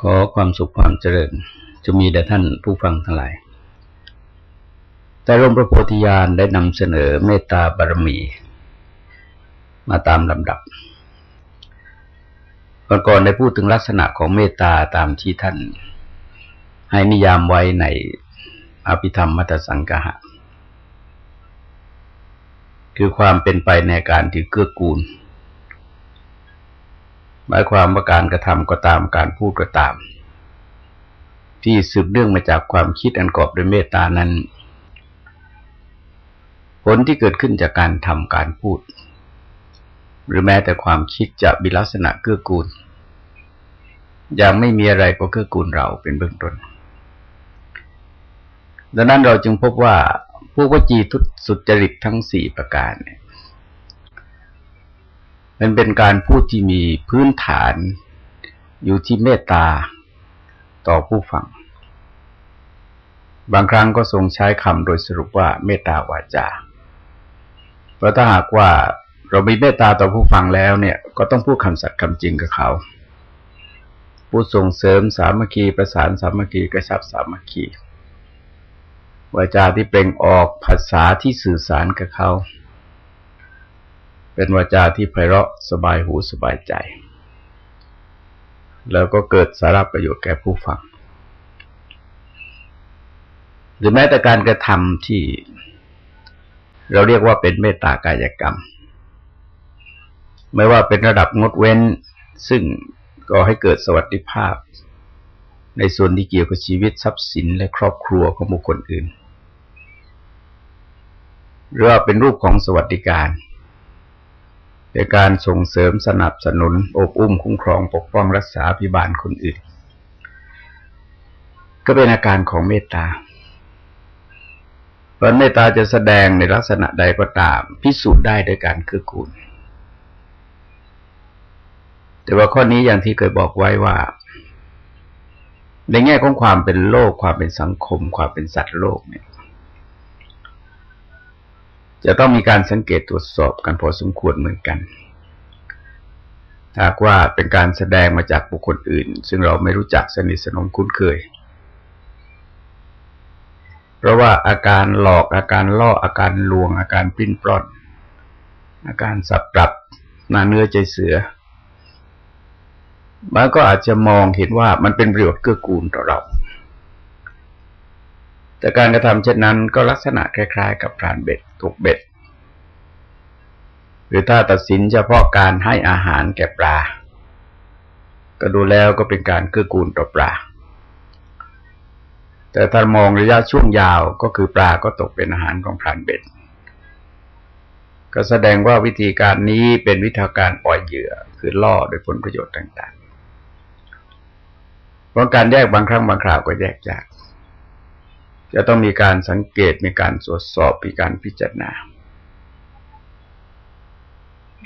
ขอความสุขความเจริญ จะมีแด่ท่านผู้ฟังทั้งหลาย แต่ร่มพระโพธิญาณได้นำเสนอเมตตาบารมี มาตามลำดับก่อนๆได้พูดถึงลักษณะของเมตตาตามที่ท่าน ให้นิยามไว้ในอภิธรรมมัตสังกะหะ คือความเป็นไปในการที่เกื้อกูล หมายความว่าการกระทำก็ตามการพูดก็ตาม ที่สืบเนื่องมาจากความคิดอันกอบด้วยเมตตานั้น ผลที่เกิดขึ้นจากการทำการพูด หรือแม้แต่ความคิดจะมีลักษณะเกื้อกูลอย่างไม่มีอะไรก็เกื้อกูลเราเป็นเบื้องต้น ดังนั้นเราจึงพบว่าพวกวจีทุสุจริตทั้งสี่ประการเนี่ย มันเป็นการพูดที่มีพื้นฐานอยู่ที่เมตตาต่อผู้ฟัง บางครั้งก็ทรงใช้คำโดยสรุปว่าเมตตาวาจา เพราะถ้าหากว่าเรามีเมตตาต่อผู้ฟังแล้วเนี่ย ก็ต้องพูดคำสัตย์คำจริงกับเขา พูดส่งเสริมสามัคคีประสานสามัคคีกระชับสามัคคีวาจาที่เปล่งออกภาษาที่สื่อสารกับเขา เป็นวาจาที่ไพเราะสบายหูสบายใจ แล้วก็เกิดสาระประโยชน์แก่ผู้ฟัง หรือแม้แต่การกระทำที่ เราเรียกว่าเป็นเมตตากายกรรม ไม่ว่าเป็นระดับงดเว้น ซึ่งก็ให้เกิดสวัสดิภาพ ในส่วนที่เกี่ยวกับชีวิตทรัพย์สินและครอบครัวของบุคคลอื่น หรือว่าเป็นรูปของสวัสดิการ ในการส่งเสริมสนับสนุนอบอุ้มคุ้มครองปกป้องรักษาพิบาลคนอื่น ก็เป็นอาการของเมตตาเพราะเมตตาจะแสดงในลักษณะใดก็ตาม พิสูจน์ได้โดยการคือกูล แต่ว่าข้อนี้อย่างที่เคยบอกไว้ว่า ในแง่ของความเป็นโลก ความเป็นสังคม ความเป็นสัตว์โลกเนี่ย จะต้องมีการสังเกตตรวจสอบกันพอสมควรเหมือนกันหากว่าเป็นการแสดงมาจากบุคคลอื่น ซึ่งเราไม่รู้จักสนิทสนมคุ้นเคย เพราะว่าอาการหลอกอาการล่ออาการลวง อาการปิ้นปล้อน อาการสับปรับนาเนื้อใจเสือมันก็อาจจะมองเห็นว่ามันเป็นประโยชน์เกื้อกูลต่อเรา แต่การกระทำเช่นนั้นก็ลักษณะคล้ายๆ กับพรานเบ็ดถูกเบ็ด หรือถ้าตัดสินเฉพาะการให้อาหารแก่ปลา ก็ดูแล้วก็เป็นการเกื้อกูลต่อปลา แต่ถ้ามองระยะช่วงยาวก็คือปลาก็ตกเป็นอาหารของพรานเบ็ด ก็แสดงว่าวิธีการนี้เป็นวิธีการปล่อยเหยื่อคือล่อโดยผลประโยชน์ต่างๆ เพราะการแยกบางครั้งบางคราวก็แยกจาก จะต้องมีการสังเกตมีการตรวจสอบมีการพิจารณา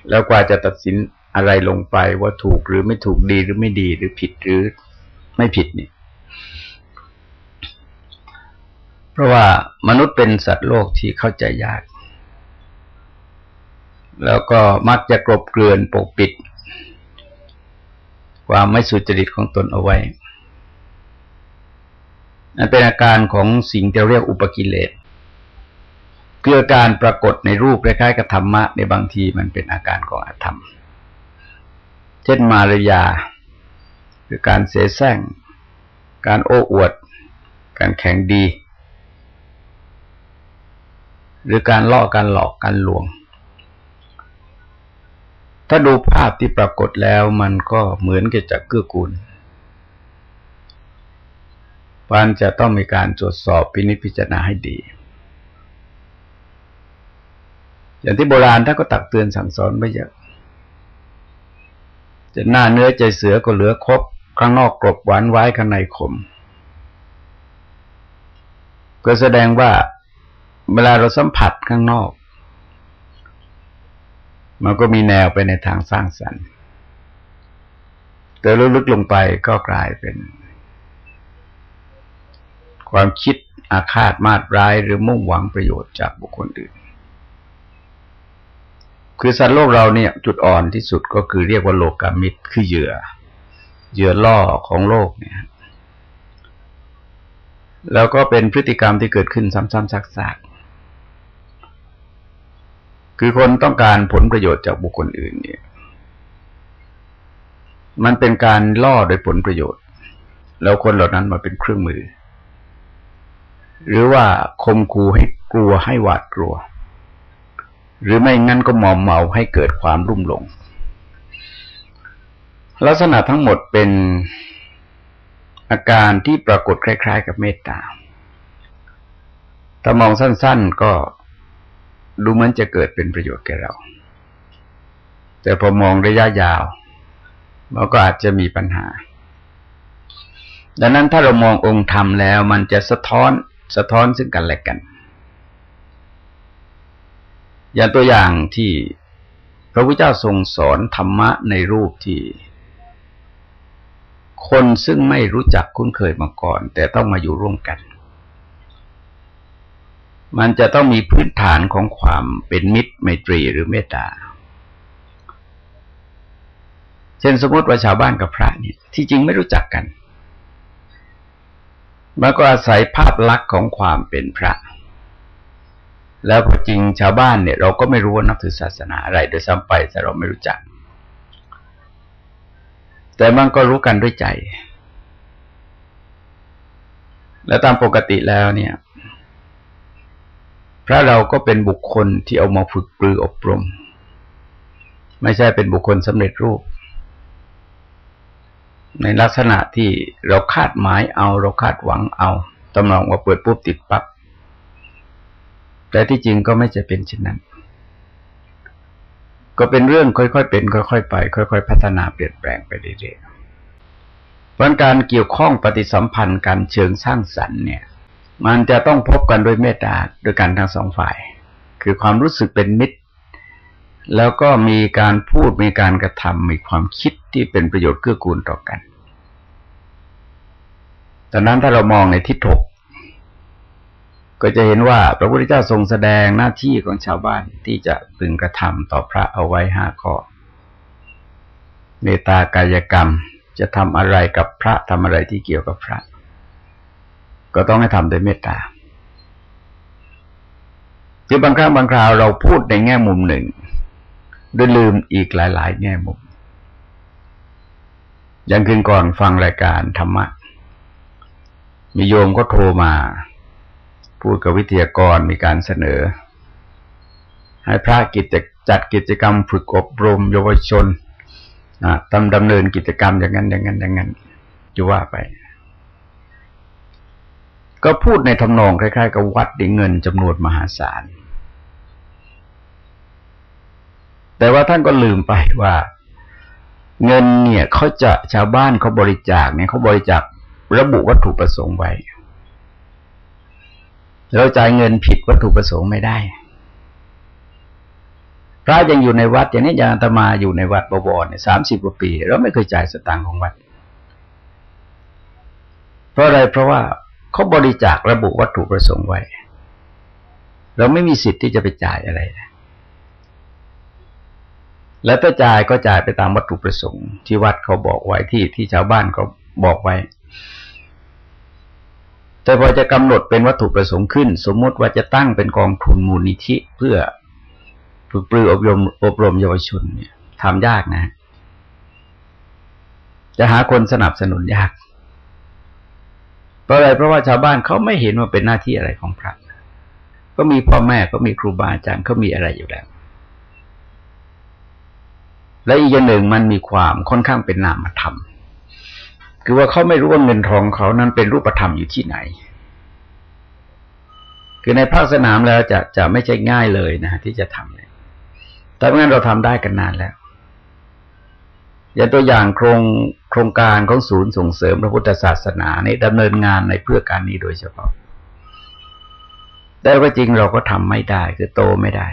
แล้วกว่าจะตัดสินอะไรลงไปว่าถูกหรือไม่ถูกดีหรือไม่ดีหรือผิดหรือไม่ผิดนี่เพราะว่ามนุษย์เป็นสัตว์โลกที่เข้าใจยาก แล้วก็มักจะกลบเกลื่อนปกปิด ความไม่สุจริตของตนเอาไว้ เป็นอาการของสิ่งที่เรียกอุปกิเลสคือการปรากฏในรูปคล้ายๆกับธรรมะในบางทีมันเป็นอาการของอธรรม เช่นมารยา คือการเสแสร้ง การโอ้อวด การแข่งดี หรือการล่อการหลอกการลวง ถ้าดูภาพที่ปรากฏแล้วมันก็เหมือนกับจะเกื้อกูล วันจะต้องมีการตรวจสอบพินิจพิจารณาให้ดี อย่างที่โบราณท่านก็ตักเตือนสั่งสอนไว้เยอะจะหน้าเนื้อใจเสือก็เหลือครบข้างนอกกรบหวานไว้ข้างในขม ก็แสดงว่าเวลาเราสัมผัสข้างนอก มันก็มีแนวไปในทางสร้างสรรค์ แต่ลึกๆลงไปก็กลายเป็น ความคิดอาฆาตมาดร้ายหรือมุ่งหวังประโยชน์จากบุคคลอื่น คือสัตว์โลกเราเนี่ยจุดอ่อนที่สุดก็คือเรียกว่าโลกามิตรคือเหยื่อ เหยื่อล่อของโลกเนี่ย แล้วก็เป็นพฤติกรรมที่เกิดขึ้นซ้ำๆซักๆ คือคนต้องการผลประโยชน์จากบุคคลอื่นเนี่ย มันเป็นการล่อโดยผลประโยชน์ แล้วคนเหล่านั้นมาเป็นเครื่องมือ หรือว่าคมคูให้กลัวให้หวาดกลัว หรือไม่งั้นก็มอมเมาให้เกิดความรุ่มหลง ลักษณะทั้งหมดเป็นอาการที่ปรากฏคล้าย ๆ กับเมตตาถ้ามองสั้น ๆ ก็ดูเหมือนจะเกิดเป็นประโยชน์แก่เรา แต่พอมองระยะยาวมันก็อาจจะมีปัญหา ดังนั้นถ้าเรามององค์ธรรมแล้ว มันจะสะท้อน สะท้อนซึ่งกันและกัน อย่างตัวอย่างที่พระพุทธเจ้าทรงสอนธรรมะในรูปที่ คนซึ่งไม่รู้จักคุ้นเคยมาก่อน แต่ต้องมาอยู่ร่วมกัน มันจะต้องมีพื้นฐานของความเป็นมิตรไมตรีหรือเมตตาเช่นสมมติว่าชาวบ้านกับพระเนี่ย ที่จริงไม่รู้จักกัน มันก็อาศัยภาพลักษณ์ของความเป็นพระ แล้วพอจริงชาวบ้านเนี่ย เราก็ไม่รู้ว่านับถือศาสนาอะไรโดยซ้ำไปแต่เราไม่รู้จัก แต่มันก็รู้กันด้วยใจ และตามปกติแล้วเนี่ย พระเราก็เป็นบุคคลที่เอามาฝึกปรืออบรม ไม่ใช่เป็นบุคคลสำเร็จรูป ในลักษณะที่เราคาดหมายเอา เราคาดหวังเอาตำนองว่าเปิดปุ๊บติดปับ๊บแต่ที่จริงก็ไม่จะเป็นเช่นนั้น ก็เป็นเรื่องค่อยๆเป็น ค่อยๆไป ค่อย ๆ พัฒนาเปลี่ยนแปลงไปเรื่อยๆเพราะการเกี่ยวข้องปฏิสัมพันธ์กันเชิงสร้างสรรค์เนี่ย มันจะต้องพบกันด้วยเมตตาด้วยกันทั้งสองฝ่าย คือความรู้สึกเป็นมิตร แล้วก็มีการพูดมีการกระทำมีความคิดที่เป็นประโยชน์เกื้อกูลต่อกันดังนั้นถ้าเรามองในทิศถกก็จะเห็นว่าพระพุทธเจ้าทรงแสดงหน้าที่ของชาวบ้านที่จะพึงกระทำต่อพระเอาไว้ห้าข้อ เมตตากายกรรมจะทำอะไรกับพระทำอะไรที่เกี่ยวกับพระ ก็ต้องให้ทำด้วยเมตตาคือบางครั้งบางคราวเราพูดในแง่มุมหนึ่ง โดยลืมอีกหลาย ๆ แง่มุมอย่างคืนก่อนฟังรายการธรรมะ มีโยมก็โทรมา พูดกับวิทยากรมีการเสนอ ให้พระกิจจัดกิจกรรมฝึกอบรมเยาวชนทำดำเนินกิจกรรมอย่างนั้น อย่างนั้น อย่างนั้นจะว่าไป ก็พูดในทำนองคล้ายๆ กับวัดดิเงินจำนวนมหาศาล แต่ว่าท่านก็ลืมไปว่า เงินเนี่ยเขาจะชาวบ้านเขาบริจาคเนี่ยเขาบริจาคระบุวัตถุประสงค์ไว้ เราจ่ายเงินผิดวัตถุประสงค์ไม่ได้ พระยังอยู่ในวัด อย่างนี้อย่างตมาอยู่ในวัดบวรเนี่ยสามสิบกว่าปี เราไม่เคยจ่ายสตางค์ของวัด เพราะอะไรเพราะว่าเขาบริจาคระบุวัตถุประสงค์ไว้ เราไม่มีสิทธิ์ที่จะไปจ่ายอะไร แล้วถ้าจ่ายก็จ่ายไปตามวัตถุประสงค์ ที่วัดเขาบอกไว้ที่ที่ชาวบ้านเขาบอกไว้ แต่พอจะกำหนดเป็นวัตถุประสงค์ขึ้น สมมติว่าจะตั้งเป็นกองทุนมูลนิธิเพื่อฝึกปรืออบรมอบรมเยาวชนเนี่ยทำยากนะ จะหาคนสนับสนุนยากเพราะอะไรเพราะว่าชาวบ้านเขาไม่เห็นว่าเป็นหน้าที่อะไรของพระก็มีพ่อแม่ก็มีครูบาอาจารย์เขามีอะไรอยู่แล้ว และอีกอย่างหนึ่งมันมีความค่อนข้างเป็นนามธรรม คือว่าเขาไม่รู้ว่าเงินทองเขานั้นเป็นรูปธรรมอยู่ที่ไหน คือในภาคสนามแล้วจะจะไม่ใช่ง่ายเลยนะที่จะทำเลยแต่เมื่อเราทำได้กันนานแล้วอย่างตัวอย่างโครงโครงการของศูนย์ส่งเสริมพระพุทธศาสนาในดำเนินงานในเพื่อการนี้โดยเฉพาะ แต่ว่าจริงเราก็ทำไม่ได้คือโตไม่ได้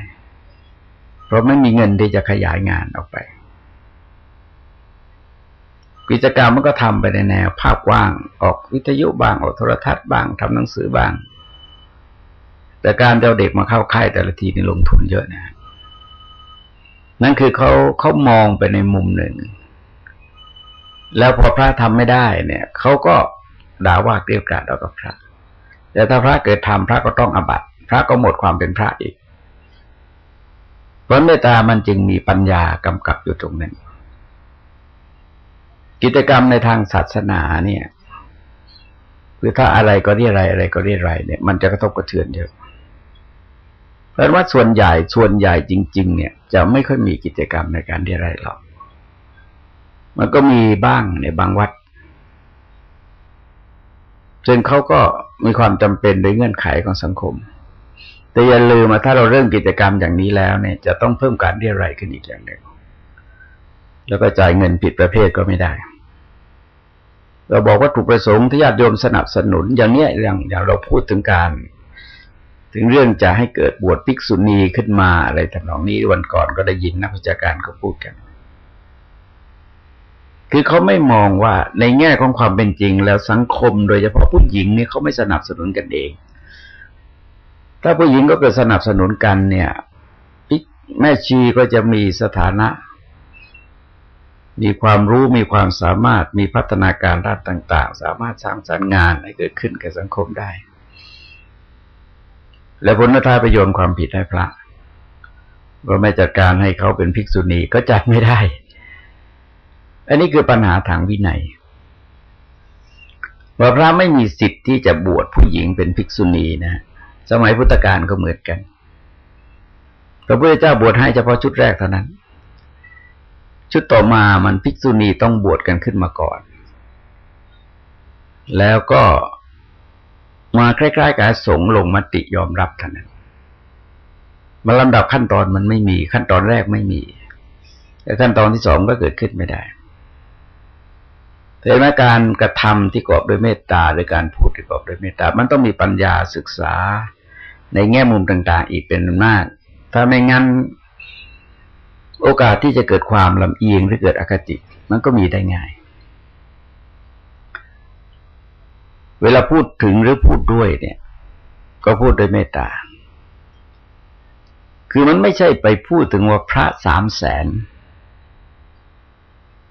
เพราะไม่มีเงินที่จะขยายงานออกไป กิจกรรมมันก็ทำไปในแนวภาพกว้างออกวิทยุบ้างออกโทรทัศน์บ้างทำหนังสือบ้าง แต่การเจ้าเด็กมาเข้าค่ายแต่ละทีนี่ลงทุนเยอะนะนั่นคือเขาเขามองไปในมุมหนึ่ง แล้วพอพระทำไม่ได้เนี่ยเขาก็ด่าว่าเกลียวกราดเอากับพระ แต่ถ้าพระเกิดทำพระก็ต้องอบัตพระก็หมดความเป็นพระอีกเพราะเมตตามันจึงมีปัญญากำกับอยู่ตรงนั้น กิจกรรมในทางศาสนาเนี่ยคือถ้าอะไรก็เรียไรอะไรก็เรียไรเนี่ย มันจะกระทบกระเทือนเยอะเพราะว่าส่วนใหญ่ส่วนใหญ่จริง ๆ เนี่ย จะไม่ค่อยมีกิจกรรมในการเรียไรหรอก มันก็มีบ้างในบางวัดซึ่งเขาก็มีความจำเป็นโดยเงื่อนไขของสังคม แต่อย่าลืมมาถ้าเราเริ่มกิจกรรมอย่างนี้แล้วเนี่ย จะต้องเพิ่มการเรียรายขึ้นอีกอย่างหนึ่งแล้วก็จ่ายเงินผิดประเภทก็ไม่ได้ เราบอกว่าถูกประสงค์ที่ญาติโยมสนับสนุน อย่างเนี้ยอย่างอย่างเราพูดถึงการ ถึงเรื่องจะให้เกิดบวชภิกษุณีขึ้นมาอะไรทำนองนี้วันก่อนก็ได้ยินนักวิชาการเขาพูดกัน คือเขาไม่มองว่าในแง่ของความเป็นจริง แล้วสังคมโดยเฉพาะผู้หญิงเนี่ยเขาไม่สนับสนุนกันเอง ถ้าผู้หญิงก็เกิดสนับสนุนกันเนี่ยแม่ชีก็จะมีสถานะ มีความรู้มีความสามารถมีพัฒนาการด้านต่าง ๆ สามารถสร้างสรรค์งานให้เกิดขึ้นแก่สังคมได้ และผลท้ายประโยชน์ความผิดให้พระว่าไม่จัดการให้เขาเป็นภิกษุณีก็จัดไม่ได้ อันนี้คือปัญหาทางวินัยว่าพระไม่มีสิทธิ์ที่จะบวชผู้หญิงเป็นภิกษุณีนะ สมัยพุทธกาลก็เหมือนกัน พระพุทธเจ้าบวชให้เฉพาะชุดแรกเท่านั้น ชุดต่อมามันภิกษุณีต้องบวชกันขึ้นมาก่อน แล้วก็มาใกล้ๆกับสงลงมติยอมรับเท่านั้นมาลำดับขั้นตอนมันไม่มีขั้นตอนแรกไม่มี แต่ขั้นตอนที่สองก็เกิดขึ้นไม่ได้เห็นไหมการกระทำที่กอบด้วยเมตตาหรือการพูดที่กอบด้วยเมตตา มันต้องมีปัญญาศึกษาในแง่มุมต่าง ๆ อีกเป็นมาก ถ้าไม่งั้น โอกาสที่จะเกิดความลำเอียงหรือเกิดอคติ มันก็มีได้ง่าย เวลาพูดถึงหรือพูดด้วยเนี่ย ก็พูดด้วยเมตตา คือมันไม่ใช่ไปพูดถึงว่าพระสามแสน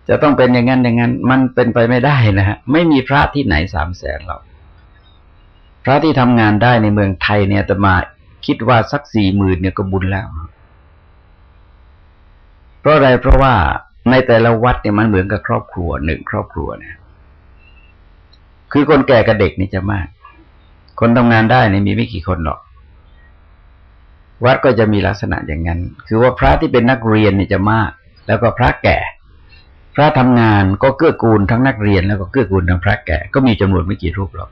จะต้องเป็นอย่างนั้นอย่างนั้น มันเป็นไปไม่ได้นะฮะ ไม่มีพระที่ไหนสามแสนหรอก พระที่ทำงานได้ในเมืองไทยเนี่ยจะมาคิดว่าสักสี่หมื่นเนี่ยก็บุญแล้ว ราะอะไรเพราะว่าในแต่ละวัดเนี่ยมันเหมือนกับครอบครัวหนึ่งครอบครัวเนี่ย คือคนแก่กับเด็กนี่จะมาก คนทำงานได้เนี่ยมีไม่กี่คนหรอก วัดก็จะมีลักษณะอย่างนั้น คือว่าพระที่เป็นนักเรียนเนี่ยจะมาก แล้วก็พระแก่ พระทำงานก็เกื้อกูลทั้งนักเรียนแล้วก็เกื้อกูลทั้งพระแก่ ก็มีจำนวนไม่กี่รูปหรอก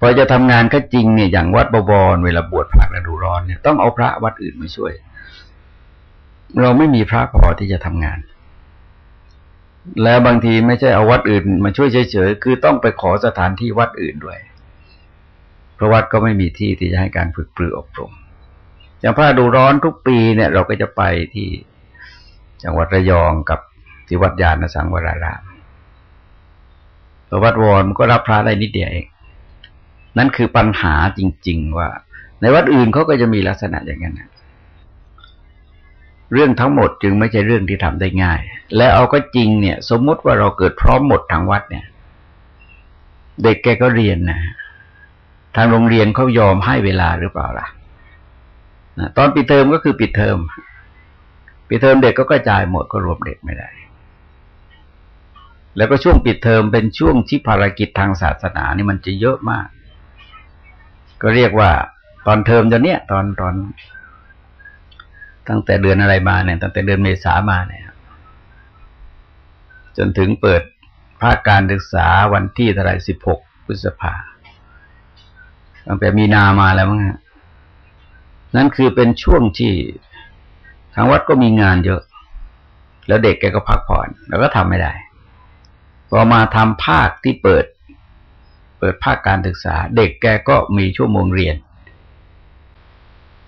พอจะทำงานก็จริงเนี่ยอย่างวัดบวรเวลาบวชผักฤดูร้อนเนี่ยต้องเอาพระวัดอื่นมาช่วย เราไม่มีพระพอที่จะทำงาน แล้วบางทีไม่ใช่เอาวัดอื่น มาช่วยเฉยๆ คือต้องไปขอสถานที่วัดอื่นด้วย เพราะวัดก็ไม่มีที่ที่จะให้การฝึกปรืออบรม อย่างพระดูร้อนทุกปีเนี่ยเราก็จะไปที่จังหวัดระยองกับที่วัดยานสังวรารามวัดวอนก็รับพระได้นิดเดียวเอง นั่นคือปัญหาจริง ๆ ว่า ในวัดอื่นเขาก็จะมีลักษณะอย่างนั้น เรื่องทั้งหมดจึงไม่ใช่เรื่องที่ทำได้ง่าย และเอาก็จริงเนี่ย สมมุติว่าเราเกิดพร้อมหมดทางวัดเนี่ย เด็กแกก็เรียนนะทางโรงเรียนเขายอมให้เวลาหรือเปล่าล่ะตอนปิดเทอมก็คือปิดเทอมปิดเทอมเด็กก็กระจายหมดก็รวมเด็กไม่ได้ แล้วก็ช่วงปิดเทอมเป็นช่วงที่ภารกิจทางศาสนานี่มันจะเยอะมาก ก็เรียกว่า ตอนเทอมจะเนี้ยตอนตอน ตั้งแต่เดือนอะไรมาเนี่ย ตั้งแต่เดือนเมษามาเนี่ย จนถึงเปิดภาคการศึกษาวันที่เท่าไรสิบหกพฤษภาตั้งแต่มีนามาแล้วมั้งฮะนั่นคือเป็นช่วงที่ทางวัดก็มีงานเยอะ แล้วเด็กแกก็พักผ่อน แล้วก็ทำไม่ได้พอมาทำภาคที่เปิด เปิดภาคการศึกษา เด็กแกก็มีชั่วโมงเรียน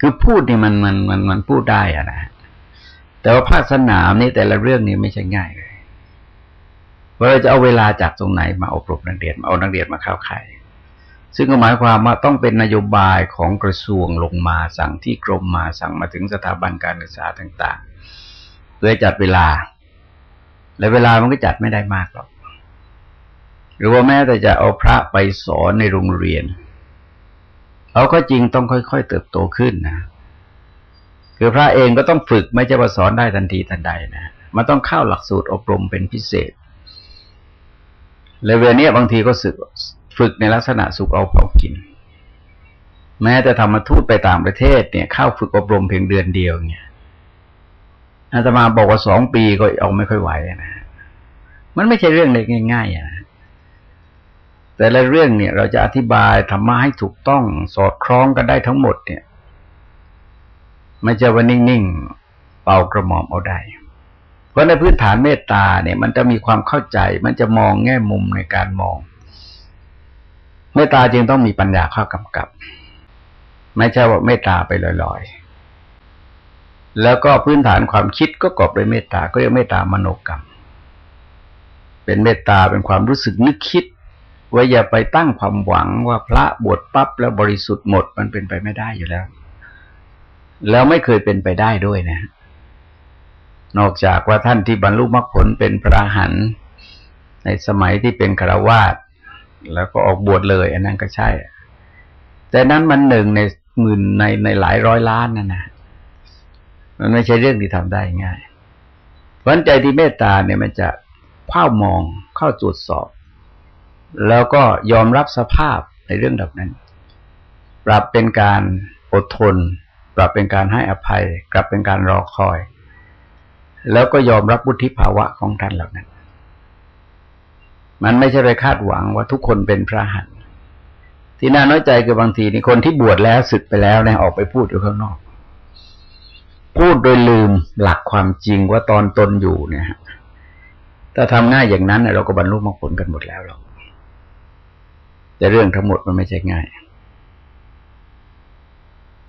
คือพูดนี่มันมันมันมันพูดได้อะนะแต่ว่าภาคสนามนี่แต่ละเรื่องนี่ไม่ใช่ง่ายเลยเพราเราจะเอาเวลาจากตรงไหนมาอบรมนักเรียนมาเอานักเรียนมาเข้าข่ายซึ่งก็หมายความว่าต้องเป็นนโยบายของกระทรวงลงมาสั่งที่กรมมาสั่งมาถึงสถาบันการศึกษาต่าง ๆ เพื่อจัดเวลา และเวลามันก็จัดไม่ได้มากหรอก หรือว่าแม้แต่จะเอาพระไปสอนในโรงเรียน เขาก็จริงต้องค่อย ๆ เติบโตขึ้นนะคือพระเองก็ต้องฝึกไม่จะมาสอนได้ทันทีทันใดนะมันต้องเข้าหลักสูตรอบรมเป็นพิเศษเลยเวลานี้บางทีก็สึกฝึกในลักษณะสุกเอาเผากิน แม้แต่ธรรมทูตไปต่างประเทศเนี่ยเข้าฝึกอบรมเพียงเดือนเดียวเนี่ยอาตมาบอกว่าสองปีก็เอาไม่ค่อยไหวนะมันไม่ใช่เรื่องเล็กง่ายๆนะ แต่ละเรื่องเนี่ยเราจะอธิบายธรรมะให้ถูกต้องสอดคล้องกันได้ทั้งหมดเนี่ย ไม่ใช่ว่านิ่งๆเป่ากระหม่อมเอาได้ เพราะในพื้นฐานเมตตาเนี่ย มันจะมีความเข้าใจ มันจะมองแง่มุมในการมอง เมตตาจึงต้องมีปัญญาเข้ากำกับ ไม่ใช่ว่าเมตตาไปลอยๆ แล้วก็พื้นฐานความคิดก็กอบด้วยเมตตาก็เรียกเมตตามโนกรรม เป็นเมตตาเป็นความรู้สึกนึกคิด ว่าอย่าไปตั้งความหวังว่าพระบวชปั๊บแล้วบริสุทธิ์หมดมันเป็นไปไม่ได้อยู่แล้ว แล้วไม่เคยเป็นไปได้ด้วยนะ นอกจากว่าท่านที่บรรลุมรรคผลเป็นพระหันในสมัยที่เป็นคารวาสแล้วก็ออกบวชเลย อันนั้นก็ใช่ แต่นั้นมันหนึ่งในหมื่นในในหลายร้อยล้านนั่นนะมันไม่ใช่เรื่องที่ทำได้ง่ายเพราะใจที่เมตตาเนี่ยมันจะเข้ามองเข้าตรวจสอบ แล้วก็ยอมรับสภาพในเรื่องแบบนั้น ปรับเป็นการอดทน ปรับเป็นการให้อภัย กลับเป็นการรอคอย แล้วก็ยอมรับบุธิภาวะของท่านเหล่านั้น มันไม่ใช่ไปคาดหวังว่าทุกคนเป็นพระหันที่น่าน้อยใจคือบางทีนี่คนที่บวชแล้วศึกไปแล้วเนี่ยออกไปพูดอยู่ข้างนอก พูดโดยลืมหลักความจริงว่าตอนตนอยู่เนี่ยถ้าทำง่ายอย่างนั้นเราก็บรรลุมรรคผลกันหมดแล้วหรอก แต่เรื่องทั้งหมดมันไม่ใช่ง่าย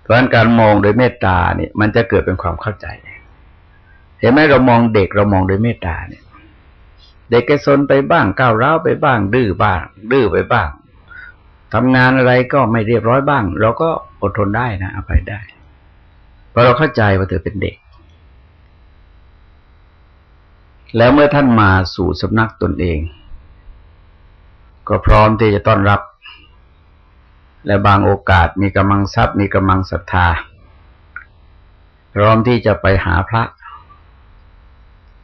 เพราะการมองโดยเมตตาเนี่ย มันจะเกิดเป็นความเข้าใจ เห็นไหมเรามองเด็กเรามองโดยเมตตาเนี่ย เด็กแกซนไปบ้างก้าวร้าวไปบ้าง ดื้อบ้าง ดื้อไปบ้างทำงานอะไรก็ไม่เรียบร้อยบ้าง เราก็อดทนได้นะอภัยได้ เพราะเราเข้าใจว่าเธอเป็นเด็กแล้วเมื่อท่านมาสู่สำนักตนเอง ก็พร้อมที่จะต้อนรับ และบางโอกาสมีกำลังทรัพย์มีกำลังศรัทธา พร้อมที่จะไปหาพระ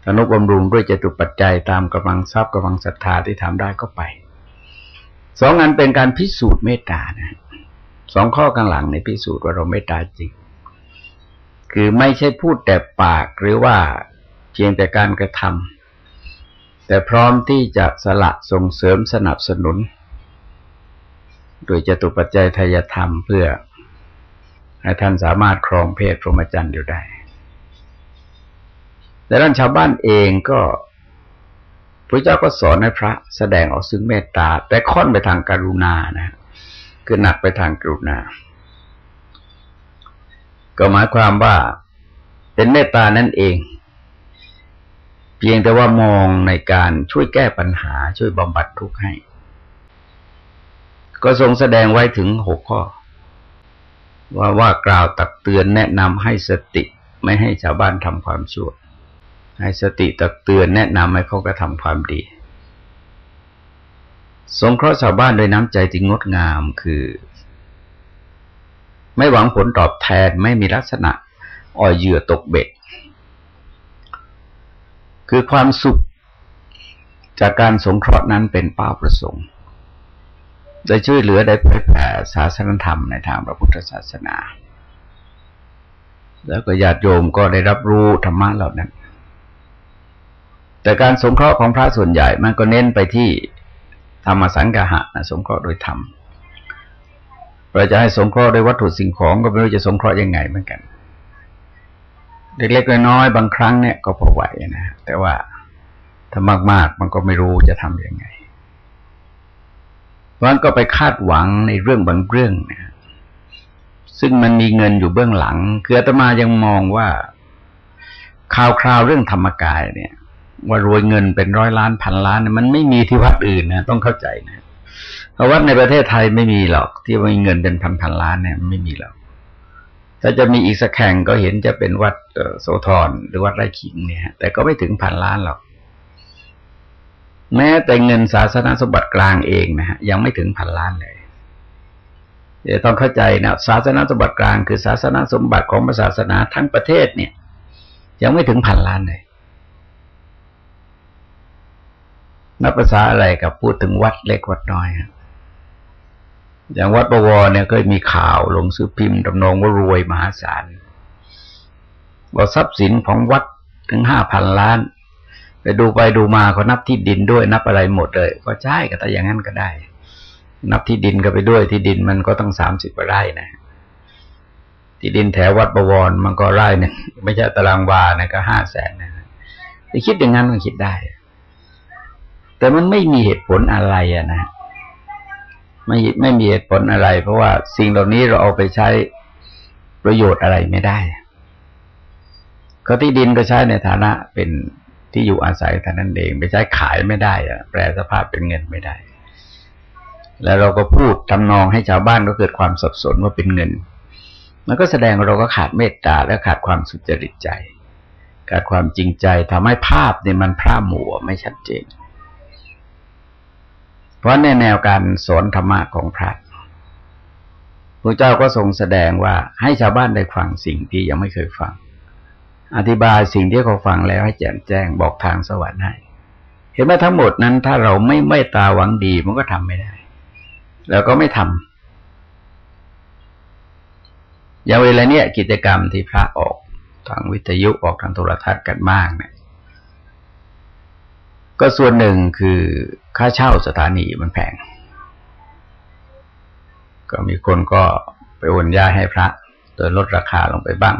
อนุบำรุงด้วยจตุปัจจัยตามกำลังทรัพย์กำลังศรัทธาที่ทำได้ก็ไป สองอันเป็นการพิสูจน์เมตตานะสองข้อข้างหลังในพิสูจน์ว่าเราเมตตาจริง คือไม่ใช่พูดแต่ปากหรือว่าเพียงแต่การกระทำ แต่พร้อมที่จะสละส่งเสริมสนับสนุน โดยจตุปัจจัยทายธรรมเพื่อ ให้ท่านสามารถครองเพศพรหมจรรย์อยู่ได้ แต่ด้านชาวบ้านเองก็พระเจ้าก็สอนให้พระแสดงออกซึ่งเมตตา แต่ค่อนไปทางการุณานะคือหนักไปทางกรุณา ก็หมายความว่าเป็นเมตตานั่นเอง เพียงแต่ว่ามองในการช่วยแก้ปัญหาช่วยบำบัดทุกข์ให้ ก็ทรงแสดงไว้ถึงหกข้อ ว่าว่ากล่าวตักเตือนแนะนำให้สติไม่ให้ชาวบ้านทำความชั่ว ให้สติตักเตือนแนะนำให้เขากระทำความดี สงเคราะห์ชาวบ้านโดยน้ำใจที่งดงามคือ ไม่หวังผลตอบแทนไม่มีลักษณะอ่อยเหยื่อตกเบ็ด คือความสุขจากการสงเคราะห์นั้นเป็นเป้าประสงค์ ได้ช่วยเหลือได้เผยแผ่ศาสนธรรมในทางพระพุทธศาสนา แล้วก็ญาติโยมก็ได้รับรู้ธรรมะเหล่านั้น แต่การสงเคราะห์ของพระส่วนใหญ่มันก็เน้นไปที่ธรรมสังกหะนะสงเคราะห์โดยธรรมเราจะให้สงเคราะห์โดยวัตถุสิ่งของก็ไม่รู้จะสงเคราะห์ยังไงเหมือนกัน เล็กๆน้อยๆบางครั้งเนี่ยก็พอไหวนะแต่ว่าถ้ามากๆ มันก็ไม่รู้จะทำยังไงเพราะนั้นก็ไปคาดหวังในเรื่องบางเรื่องนะซึ่งมันมีเงินอยู่เบื้องหลังคืออาตมายังมองว่าข่าวคราวเรื่องธรรมกายเนี่ย ว่ารวยเงินเป็นร้อยล้านพันล้านมันไม่มีที่วัดอื่นนะต้องเข้าใจนะเพราะวัดในประเทศไทยไม่มีหรอก ที่มีเงินเป็นพันพันล้านเนี่ยไม่มีหรอก ถ้าจะมีอีกสักแข่งก็เห็นจะเป็นวัดโสธรหรือวัดไร่ขิงเนี่ยแต่ก็ไม่ถึงพันล้านหรอก แม้แต่เงินศาสนาสมบัติกลางเองนะฮะยังไม่ถึงพันล้านเลยเดี๋ยวต้องเข้าใจนะศาสนาสมบัติกลางคือศาสนาสมบัติของศาสนาทั้งประเทศเนี่ย ยังไม่ถึงพันล้านเลยนับภาษาอะไรกับพูดถึงวัดเล็กวัดน้อย อย่างวัดบวรเนี่ยเคยมีข่าวลงสือพิมพ์ดำนองว่ารวยมหาศาลบอกทรัพย์สินของวัดถึงห้าพันล้าน ไปดูไปดูมาเขานับที่ดินด้วยนับอะไรหมดเลย ก็ใช่ก็แต่อย่างนั้นก็ได้ นับที่ดินก็ไปด้วยที่ดินมันก็ต้องสามสิบไร่นะ ที่ดินแถววัดบวรมันก็ไร่หนึ่งไม่ใช่ตารางวานะก็ห้าแสนนะไปคิดอย่างนั้นมันคิดได้ แต่มันไม่มีเหตุผลอะไรอะนะ ไม่ไม่มีเหตุผลอะไร เพราะว่าสิ่งเหล่านี้เราเอาไปใช้ประโยชน์อะไรไม่ได้ ก็ที่ดินก็ใช้ในฐานะเป็นที่อยู่อาศัยแต่านั้นเองไปใช้ขายไม่ได้อะแปลสภาพเป็นเงินไม่ได้ แล้วเราก็พูดทำนองให้ชาวบ้านก็เกิดความสับสนว่าเป็นเงิน มันก็แสดงเราก็ขาดเมตตาและขาดความสุจริตใจ ขาดความจริงใจทำให้ภาพเนี่ยมันพร่ามัวไม่ชัดเจน เพราะในแนวการสอนธรรมะของพระพระเจ้าก็ทรงแสดงว่าให้ชาวบ้านได้ฟังสิ่งที่ยังไม่เคยฟัง อธิบายสิ่งที่เขาฟังแล้วให้แจ่มแจ้งบอกทางสวรรค์ให้ เห็นไหมทั้งหมดนั้นถ้าเราไม่ไม่ตาหวังดีมันก็ทำไม่ได้ แล้วก็ไม่ทำอย่างเวลาเนี้ยกิจกรรมที่พระออกทางวิทยุออกทางโทรทัศน์กันมากเนี่ย ก็ส่วนหนึ่งคือ ค่าเช่าสถานีมันแพง ก็มีคนก็ไปโอนย้ายให้พระ โดยลดราคาลงไปบ้าง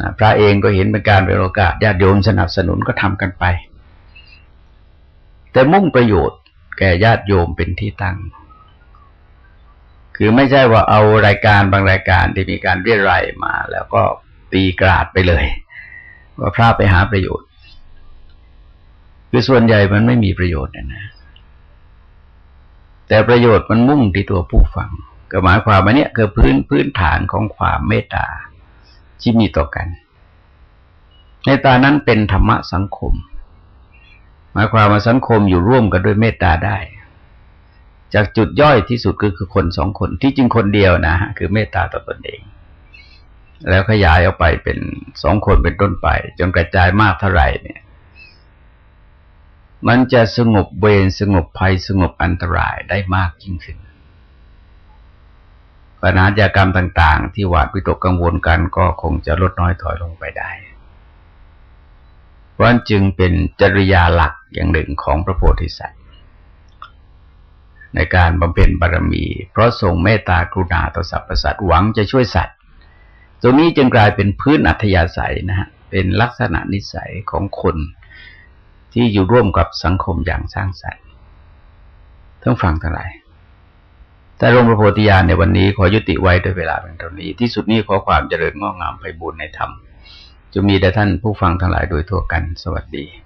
นะพระเองก็เห็นเป็นการเป็นโอกาสญาติโยมสนับสนุนก็ทำกันไป แต่มุ่งประโยชน์แก่ญาติโยมเป็นที่ตั้ง คือไม่ใช่ว่าเอารายการบางรายการที่มีการเรียรายมา แล้วก็ตีกราดไปเลย ว่าพระไปหาประโยชน์ คือส่วนใหญ่มันไม่มีประโยชน์นะนะแต่ประโยชน์มันมุ่งที่ตัวผู้ฟัง ก็หมายความว่าเนี่ยคือพื้นพื้นฐานของความเมตตาที่มีต่อกัน ในตานั้นเป็นธรรมะสังคม หมายความว่าสังคมอยู่ร่วมกันด้วยเมตตาได้ จากจุดย่อยที่สุดก็คือคนสองคนที่จริงคนเดียวนะฮะคือเมตตาต่อตนเอง แล้วขยายออกไปเป็นสองคนเป็นต้นไป จนกระจายมากเท่าไหร่เนี่ย มันจะสงบเวรสงบภัยสงบอันตรายได้มากยิ่งขึ้นปัญหาจากกรรมต่างๆ ที่หวาดวิตกกังวลกันก็คงจะลดน้อยถอยลงไปได้เพราะจึงเป็นจริยาหลักอย่างหนึ่งของพระโพธิสัตว์ ในการบำเพ็ญบารมี เพราะทรงเมตตากรุณาต่อสรรพสัตว์หวังจะช่วยสัตว์ ตรงนี้จึงกลายเป็นพื้นอัธยาศัยนะฮะเป็นลักษณะนิสัยของคน ที่อยู่ร่วมกับสังคมอย่างสร้างสรรค์ทั้งฟังทั้งหลายแต่ลงพระโพธิญาณในวันนี้ขอยุติไว้ด้วยเวลาเป็นเท่านี้ ที่สุดนี้ขอความเจริญงอกงามไปบุญในธรรมจะมีแด่ท่านผู้ฟังทั้งหลายโดยทั่วกันสวัสดี